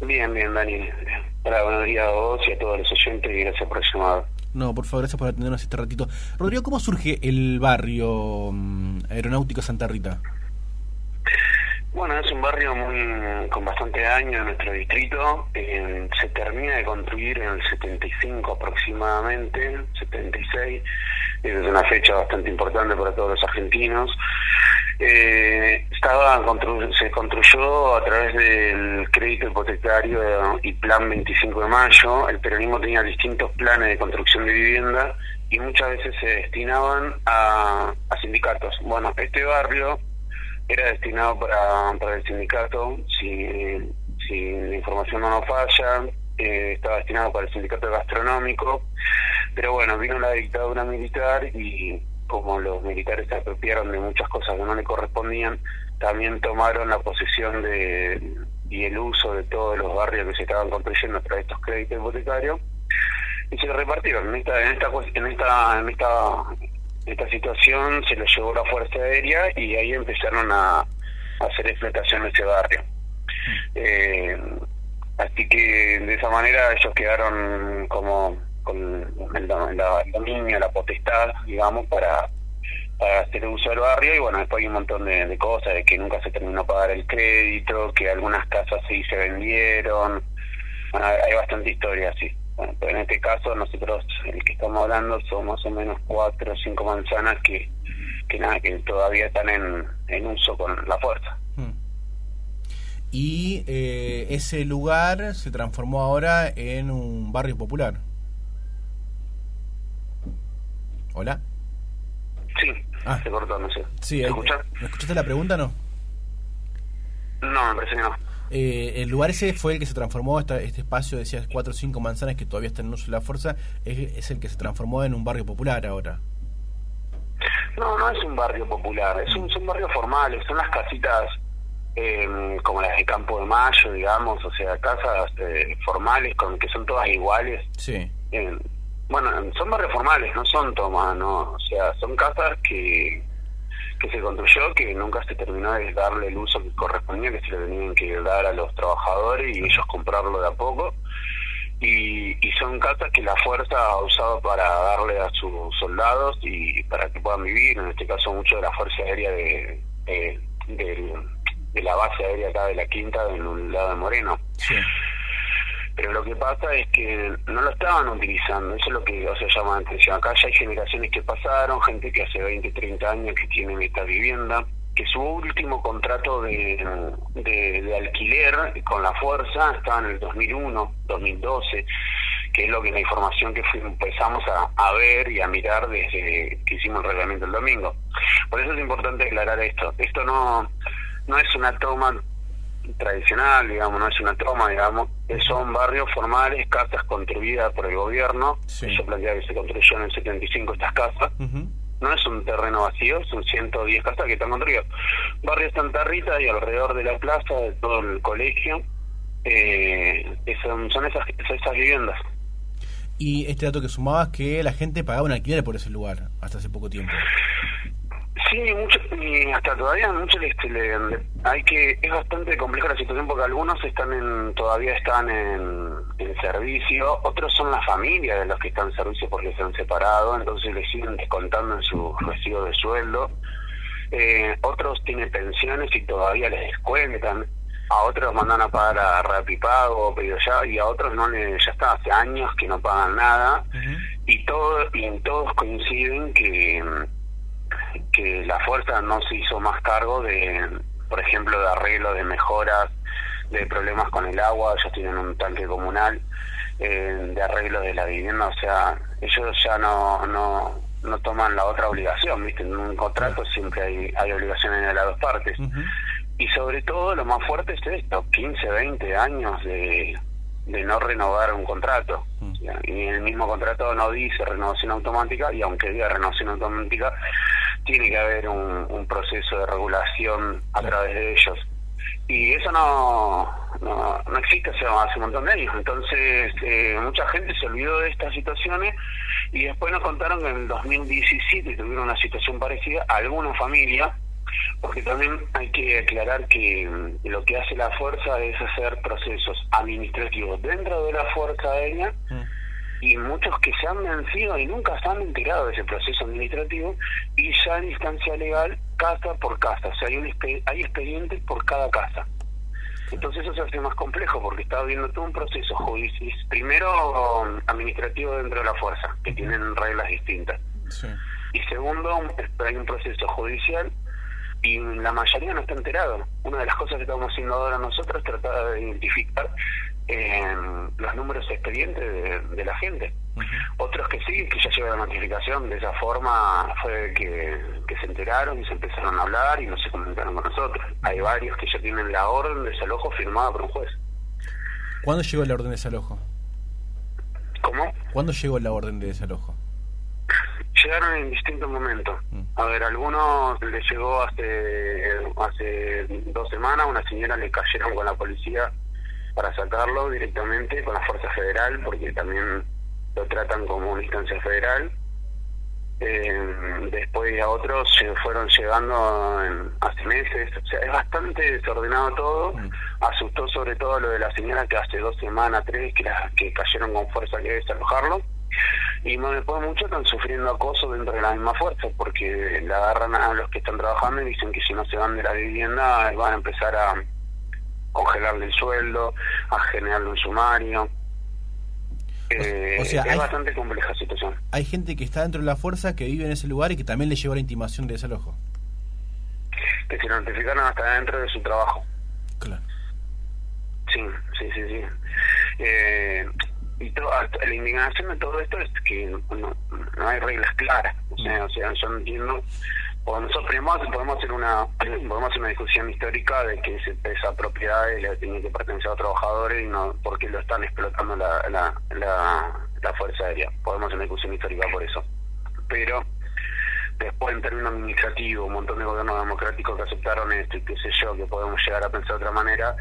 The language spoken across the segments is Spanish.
Bien, bien, Dani. Hola, buenos días a vos y a todos los oyentes y gracias por el llamado. No, por favor, gracias por atendernos este ratito. Rodrigo, ¿cómo surge el barrio mm, aeronáutico Santa Rita? Bueno, es un barrio muy con bastante años en nuestro distrito. Eh, se termina de construir en el 75 aproximadamente, 76. Es una fecha bastante importante para todos los argentinos. Eh, estaba se construyó a través del crédito hipotecario y plan 25 de mayo. El peronismo tenía distintos planes de construcción de vivienda y muchas veces se destinaban a, a sindicatos. Bueno, este barrio era destinado para, para el sindicato, si, si la información no nos falla, eh, estaba destinado para el sindicato gastronómico, pero bueno, vino la dictadura militar y como los militares se apropiaron de muchas cosas que no le correspondían, también tomaron la posesión de y el uso de todos los barrios que se estaban construyendo a través de estos créditos hipotecarios y se repartieron en esta en esta en esta en esta esta situación se lo llevó la Fuerza Aérea y ahí empezaron a, hacer explotación en ese barrio. Eh, así que de esa manera ellos quedaron como con el, dominio, la potestad, digamos, para, para hacer uso del barrio y bueno, después hay un montón de, cosas, de que nunca se terminó pagar el crédito, que algunas casas sí se vendieron, hay bastante historia así. Bueno, pero en este caso nosotros, el que estamos hablando, son más o menos cuatro o cinco manzanas que, que nada, que todavía están en, en uso con la fuerza. Hmm. Y eh, ese lugar se transformó ahora en un barrio popular. ¿Hola? Sí, ah. se cortó, no sé. Sí, ¿Me escuchaste la pregunta no? No, me parece que no. Eh, el lugar ese fue el que se transformó, este, este espacio, decías, cuatro o cinco manzanas que todavía están en uso de la fuerza, es, el que se transformó en un barrio popular ahora. No, no es un barrio popular, es un, son barrios formales, son las casitas em, como las de Campo de Mayo, digamos, o sea, casas eh, formales con que son todas iguales. Sí. Bueno, son barrios formales, no son tomas, no, o sea, son casas que que se construyó que nunca se terminó de darle el uso que correspondía, que se le tenían que dar a los trabajadores y ellos comprarlo de a poco. Y, y son casas que la fuerza ha usado para darle a sus soldados y para que puedan vivir, en este caso mucho de la Fuerza Aérea de, de, la base aérea acá de la Quinta, en un lado de Moreno. Pero lo que pasa es que no lo estaban utilizando, eso es lo que o sea, llama la atención. Acá ya hay generaciones que pasaron, gente que hace 20, 30 años que tienen esta vivienda, que su último contrato de, de, alquiler con la fuerza estaba en el 2001, 2012, que es lo que la información que empezamos a, a, ver y a mirar desde que hicimos el reglamento el domingo. Por eso es importante aclarar esto. Esto no, no es una toma tradicional, digamos, no es una toma, digamos, son barrios formales, casas construidas por el gobierno, sí. eso plantea que se construyó en el 75 estas casas, no es un terreno vacío, son 110 casas que están construidas. Barrio Santa Rita y alrededor de la plaza, de todo el colegio, eh, son, son esas, esas viviendas. Y este dato que sumabas que la gente pagaba un alquiler por ese lugar hasta hace poco tiempo. Sí, mucho, y hasta todavía mucho este, le, hay que es bastante compleja la situación porque algunos están en todavía están en, en servicio, otros son la familia de los que están en servicio porque se han separado, entonces les siguen descontando en su recibo de sueldo. Eh, otros tienen pensiones y todavía les descuentan. A otros mandan a pagar a Rapipago, pero ya, y a otros no les, ya está, hace años que no pagan nada. Y todo, y todos coinciden que que la fuerza no se hizo más cargo de, por ejemplo, de arreglo de mejoras, de problemas con el agua, ellos tienen un tanque comunal, eh, de arreglo de la vivienda, o sea, ellos ya no, no, no toman la otra obligación, ¿viste? En un contrato siempre hay, hay obligaciones de las dos partes. Y sobre todo lo más fuerte es esto, 15, 20 años de, de no renovar un contrato. Y en el mismo contrato no dice renovación automática, y aunque diga renovación automática, tiene que haber un, proceso de regulación a través de ellos. Y eso no, no, existe hace, un montón de años. Entonces, eh, mucha gente se olvidó de estas situaciones y después nos contaron que en el 2017 tuvieron una situación parecida a alguna familia Porque también hay que aclarar que mm, lo que hace la fuerza es hacer procesos administrativos dentro de la Fuerza Aérea mm. Y muchos que se han vencido y nunca se han enterado de ese proceso administrativo y ya en instancia legal casa por casa, o sea, hay, un, hay expedientes por cada casa. Entonces eso se hace más complejo porque está habiendo todo un proceso judicial, primero um, administrativo dentro de la fuerza, que tienen reglas distintas. Y segundo, hay un proceso judicial y la mayoría no está enterado. Una de las cosas que estamos haciendo ahora nosotros es tratar de identificar eh, los números expedientes de, la gente. Otros que sí, que ya lleva la notificación, de esa forma fue que, que se enteraron y se empezaron a hablar y no se comunicaron con nosotros. Hay varios que ya tienen la orden de desalojo firmada por un juez. ¿Cuándo llegó la orden de desalojo? ¿Cómo? ¿Cuándo llegó la orden de desalojo? Llegaron en distintos momentos. Mm. A ver, algunos les llegó hace, hace dos semanas, una señora le cayeron con la policía para sacarlo directamente con la Fuerza Federal, porque también lo tratan como una instancia federal. Eh, después a otros se fueron llegando hace meses, o sea, es bastante desordenado todo. Mm. Asustó sobre todo lo de la señora que hace dos semanas, tres, que, que cayeron con fuerza que desalojarlo. Y después muchos están sufriendo acoso dentro de la misma fuerza, porque le agarran a los que están trabajando y dicen que si no se van de la vivienda van a empezar a congelarle el sueldo, a generarle un sumario. Eh, es bastante compleja la situación. Hay gente que está dentro de la fuerza, que vive en ese lugar y que también le llevó la intimación de desalojo. Que se notificaron hasta dentro de su trabajo. Claro. Sí, sí, sí, sí. Eh, y la indignación de todo esto es que no, no hay reglas claras. O sea, o sea yo no entiendo nosotros podemos hacer una podemos hacer una discusión histórica de que esa propiedad le tiene que pertenecer a trabajadores y no porque lo están explotando la, la, la, fuerza aérea. Podemos hacer una discusión histórica por eso. Pero después en términos administrativos un montón de gobiernos democráticos que aceptaron esto y qué sé yo que podemos llegar a pensar de otra manera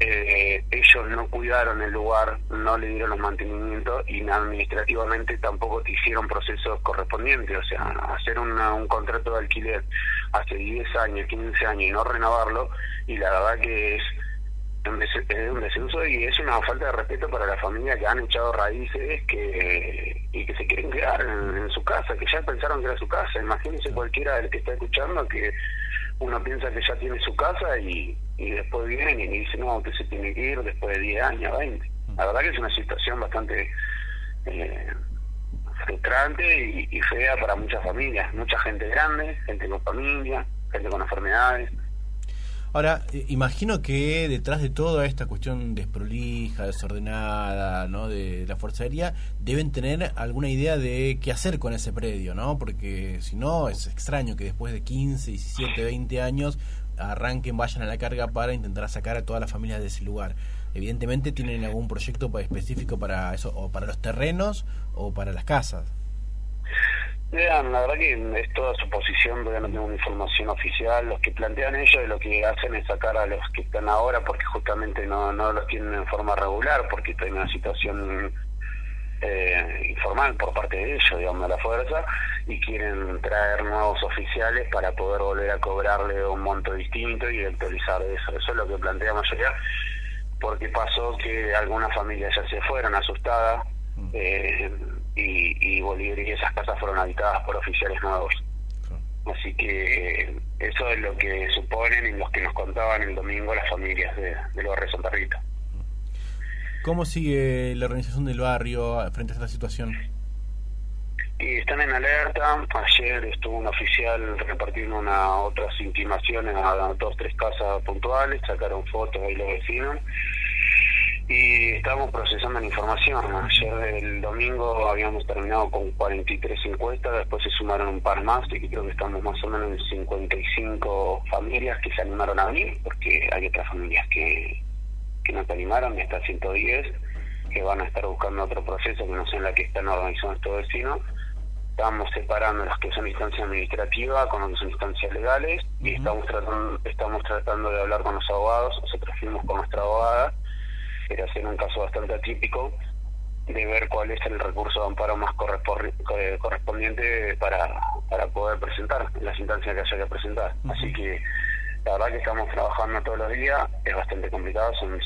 eh, ellos no cuidaron el lugar, no le dieron los mantenimientos y administrativamente tampoco hicieron procesos correspondientes. O sea, hacer un contrato de alquiler hace 10 años, 15 años y no renovarlo, y la verdad que es un, desuso y es una falta de respeto para la familia que han echado raíces que y que se quieren quedar en, su casa, que ya pensaron que era su casa. Imagínense cualquiera del que está escuchando que uno piensa que ya tiene su casa y, y después viene y dice, no, que se tiene que ir después de 10 años, 20. La verdad que es una situación bastante eh, frustrante y, fea para muchas familias, mucha gente grande, gente con familia, gente con enfermedades. Ahora, eh, imagino que detrás de toda esta cuestión desprolija, desordenada, ¿no? de la Fuerza Aérea, deben tener alguna idea de qué hacer con ese predio, ¿no? Porque si no, es extraño que después de 15, 17, 20 años arranquen, vayan a la carga para intentar sacar a todas las familias de ese lugar. Evidentemente tienen algún proyecto específico para eso, o para los terrenos o para las casas. Vean, la verdad que es toda suposición, todavía no tengo una información oficial. Los que plantean ellos lo que hacen es sacar a los que están ahora porque justamente no, no los tienen en forma regular, porque está en una situación eh, informal por parte de ellos, digamos, de la fuerza, y quieren traer nuevos oficiales para poder volver a cobrarle un monto distinto y actualizar eso. Eso es lo que plantea mayoría, porque pasó que algunas familias ya se fueron asustadas. Mm. Eh, y, Bolívar y esas casas fueron habitadas por oficiales nuevos. Así que eso es lo que suponen y los que nos contaban el domingo las familias de, del barrio Santa Rita. ¿Cómo sigue la organización del barrio frente a esta situación? Y están en alerta. Ayer estuvo un oficial repartiendo una, otras intimaciones a dos, tres casas puntuales, sacaron fotos ahí los vecinos y estamos procesando la información. Ayer el domingo habíamos terminado con 43 encuestas, después se sumaron un par más y creo que estamos más o menos en 55 familias que se animaron a venir, porque hay otras familias que, que no se animaron, y hasta 110 que van a estar buscando otro proceso que no sé en la que están organizando estos vecinos. Estamos separando las que son instancias administrativas con las que son instancias legales y estamos tratando, estamos tratando de hablar con los abogados, nosotros fuimos con nuestra abogada en un caso bastante atípico, de ver cuál es el recurso de amparo más correspondiente para, para poder presentar en las instancias que haya que presentar. Así que la verdad que estamos trabajando todos los días, es bastante complicado, son,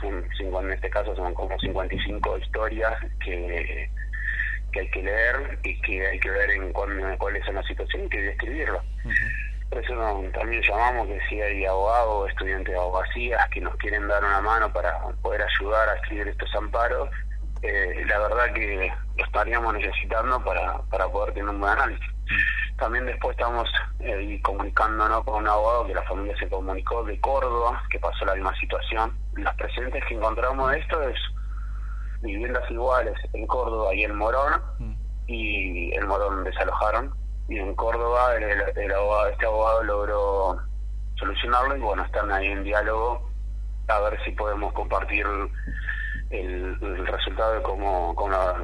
son cinco, en este caso son como 55 historias que, que hay que leer y que hay que ver en cuál, cuál es la situación y que describirlo. Por eso también llamamos que si hay abogados, estudiantes de abogacías que nos quieren dar una mano para poder ayudar a escribir estos amparos, eh, la verdad que lo estaríamos necesitando para, para poder tener un buen análisis. También después estamos eh, comunicándonos con un abogado que la familia se comunicó de Córdoba, que pasó la misma situación. Los presentes que encontramos de esto es viviendas iguales en Córdoba y en Morón, mm. y el Morón desalojaron, y en Córdoba el, este abogado logró solucionarlo y bueno, están ahí en diálogo a ver si podemos compartir el, resultado de cómo,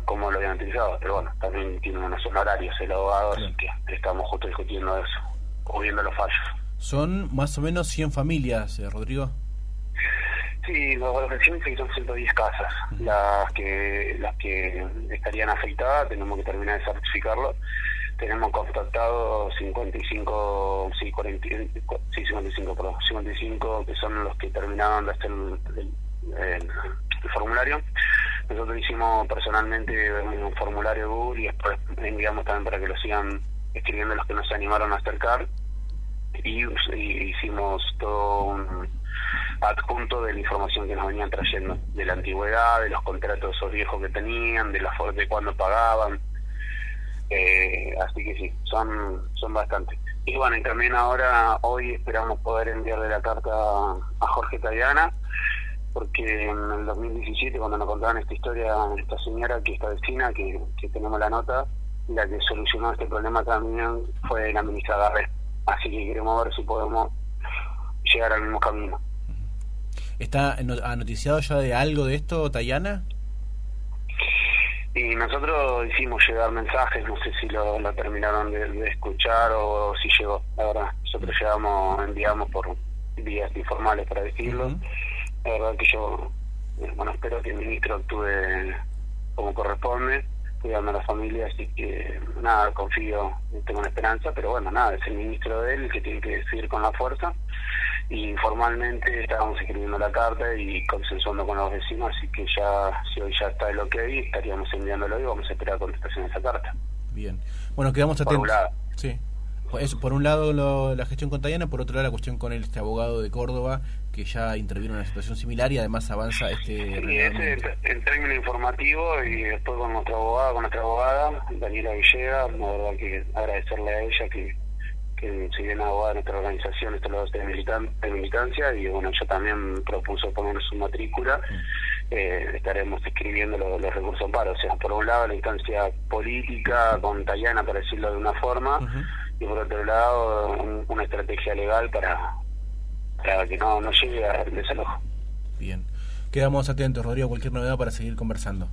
cómo, lo habían utilizado. Pero bueno, también tiene unos honorarios el abogado, así que estamos justo discutiendo eso, o viendo los fallos. ¿Son más o menos 100 familias, eh, Rodrigo? Sí, los vecinos son 110 casas. Las que las que estarían afectadas, tenemos que terminar de certificarlo. Tenemos contactado 55, sí, 40, sí 55, perdón, 55 que son los que terminaron de hacer el formulario. Nosotros hicimos personalmente un formulario Google y después enviamos también para que lo sigan escribiendo los que nos animaron a acercar. Y, hicimos todo un adjunto de la información que nos venían trayendo, de la antigüedad, de los contratos esos viejos que tenían, de la de cuándo pagaban. Eh, así que sí, son, son bastantes. Y bueno, también ahora, hoy esperamos poder enviarle la carta a Jorge Tayana porque en el 2017 cuando nos contaban esta historia, esta señora que está vecina, que, tenemos la nota, la que solucionó este problema también fue la ministra Garre. Así que queremos ver si podemos llegar al mismo camino. ¿Está noticiado ya de algo de esto, Tayana? Y nosotros hicimos llegar mensajes, no sé si lo, terminaron de, escuchar o si llegó, la verdad. Nosotros llegamos, enviamos por vías informales para decirlo. La verdad que yo, eh, bueno, espero que el ministro actúe como corresponde, cuidando a la familia, así que nada, confío, tengo una esperanza, pero bueno, nada, es el ministro de él el que tiene que decidir con la fuerza. Y formalmente estábamos escribiendo la carta y consensuando con los vecinos, así que ya, si hoy ya está el ok, estaríamos enviándolo y vamos a esperar contestación de esa carta. Bien. Bueno, quedamos atentos. Por un lado. Sí. por un lado la gestión con Tayana, por otro lado la cuestión con este abogado de Córdoba que ya intervino en una situación similar y además avanza este ese en término informativo y después con nuestra abogada con nuestra abogada Daniela Villegas la verdad que agradecerle a ella que que si bien abogada de nuestra organización esto lo hace de, de militancia y bueno ella también propuso poner su matrícula mm. eh, estaremos escribiendo los, recursos para o sea por un lado la instancia política con Tayana para decirlo de una forma y por otro lado una estrategia legal para para que no, no llegue al desalojo. Bien. Quedamos atentos, Rodrigo, cualquier novedad para seguir conversando.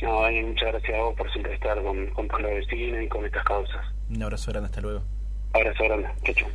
No, muchas gracias a vos por siempre estar con, con los vecinos y con estas causas. Un abrazo grande, hasta luego. Abrazo grande, chau.